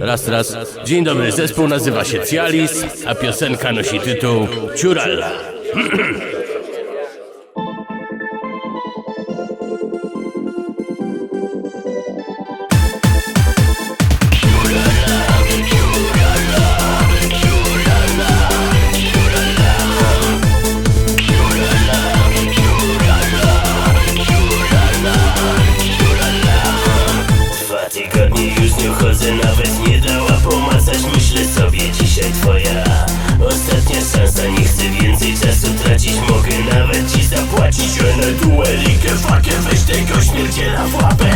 Raz, raz. Dzień dobry, zespół nazywa się Cialis, a piosenka nosi tytuł Ciuralla. Wyobrażę sobie dzisiaj twoja Ostatnia szansa, nie chcę więcej czasu tracić. Mogę nawet ci zapłacić. Enetuelikę, fakę, weź tego śmierdziela w łapę.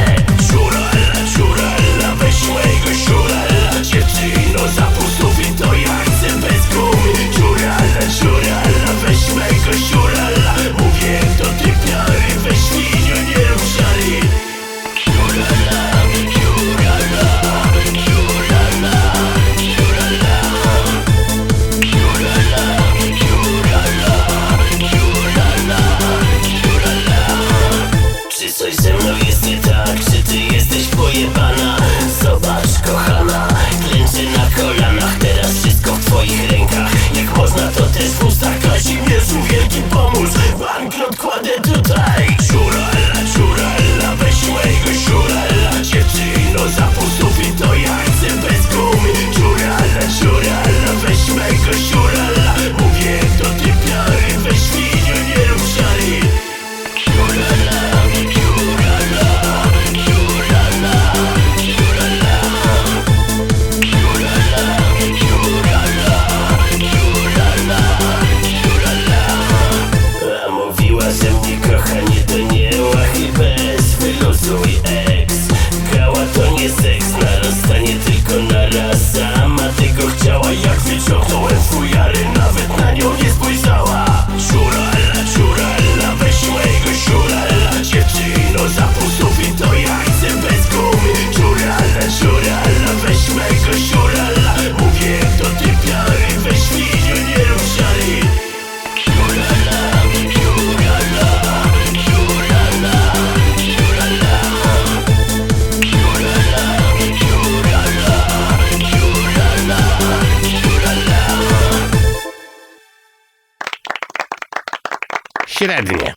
тщеславие.